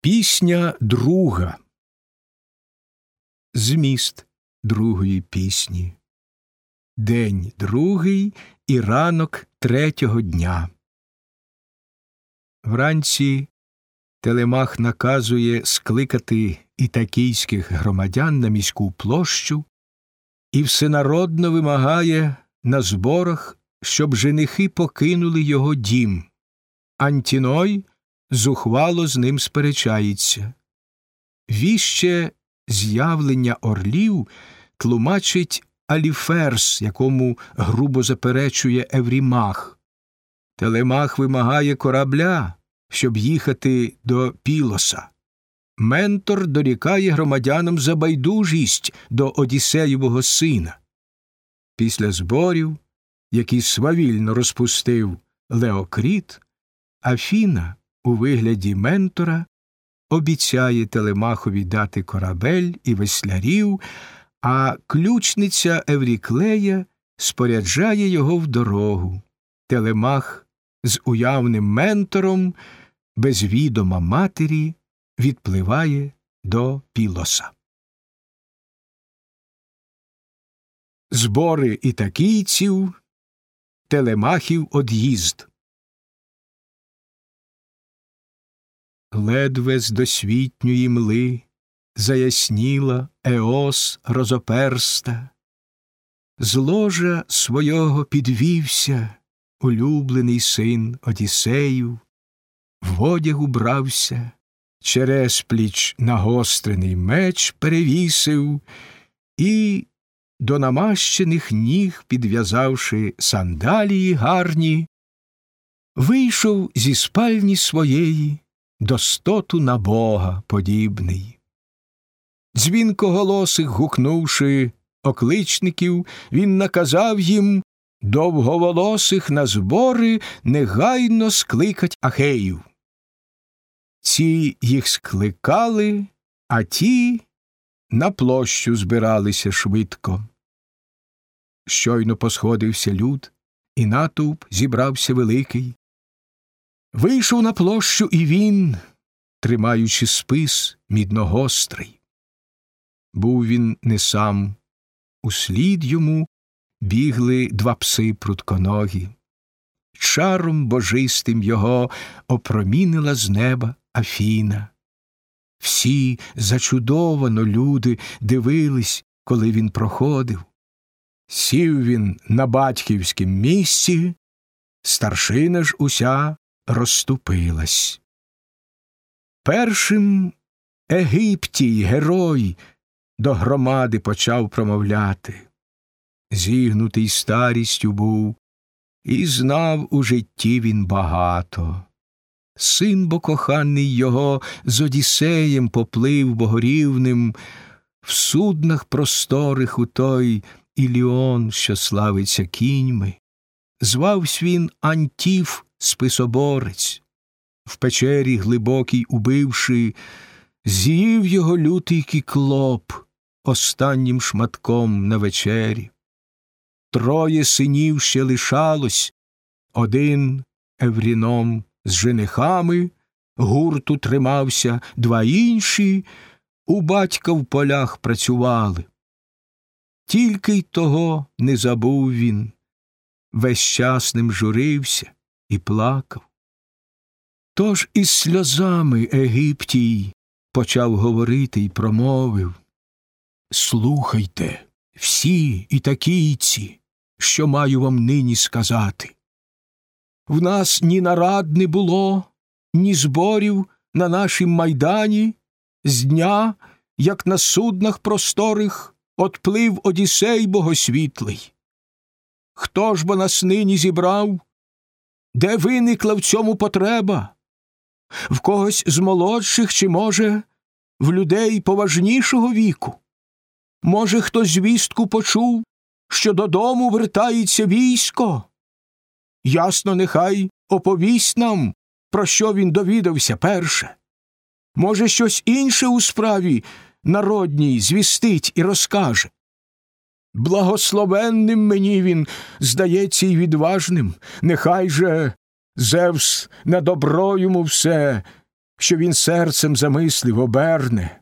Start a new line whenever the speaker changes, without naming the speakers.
Пісня друга. Зміст другої пісні. День другий і ранок третього дня. Вранці Телемах наказує скликати ітакійських громадян на міську площу і всенародно вимагає на зборах, щоб женихи покинули його дім. Антіной зухвало з ним сперечається. Віще з'явлення орлів тлумачить Аліферс, якому грубо заперечує Еврімах. Телемах вимагає корабля, щоб їхати до Пілоса. Ментор дорікає громадянам за байдужість до Одіссеєвого сина. Після зборів, які свавільно розпустив Леокріт, Афіна у вигляді ментора обіцяє Телемахові дати корабель і веслярів, а ключниця Евріклея споряджає його в дорогу. Телемах з уявним ментором, без відома матері, відпливає до Пілоса. Збори ітакійців, телемахів од'їзд. Ледве з досвітньої мли заясніла Еос розоперста, з ложа свого підвівся улюблений син Одіссеїв, в одяг убрався, через пліч нагострений меч перевісив і, до намащених ніг, підв'язавши сандалії гарні, вийшов зі спальні своєї достоту на Бога подібний. Дзвінкоголосих гукнувши окличників, він наказав їм довговолосих на збори негайно скликать ахеїв. Ці їх скликали, а ті на площу збиралися швидко. Щойно посходився люд, і натовп зібрався великий. Вийшов на площу і він, тримаючи спис мідногострий. Був він не сам, услід йому бігли два пси прутконогі. Чаром божистим його опромінила з неба Афіна. Всі зачудовано люди дивились, коли він проходив. Сів він на батьківськім місці, старшина ж уся розступилась. Першим Египтій герой до громади почав промовляти. Зігнутий старістю був, і знав у житті він багато. Син бо коханий його з Одіссеєм поплив богорівним, в суднах просторих у той Іліон, що славиться кіньми. Звавсь він Антіф списоборець, в печері глибокій убивши, з'їв його лютий кіклоп останнім шматком на вечері. Троє синів ще лишалось, один Евріном з женихами, гурту тримався, два інші у батька в полях працювали. Тільки й того не забув він, весь час ним журився і плакав. Тож із сльозами Египтій почав говорити й промовив Слухайте, всі і такійці, що маю вам нині сказати. В нас ні нарад не було, ні зборів на нашім майдані, з дня, як на суднах просторих, отплив Одіссей богосвітлий. Хто ж бо нас нині зібрав? Де виникла в цьому потреба? В когось з молодших, чи, може, в людей поважнішого віку? Може, хто звістку почув, що додому вертається військо? Ясно, нехай оповість нам, про що він довідався перше. Може, щось інше у справі народній звістить і розкаже. Благословенним мені він, здається, й відважним, нехай же Зевс на добро йому все, що він серцем замислив, оберне,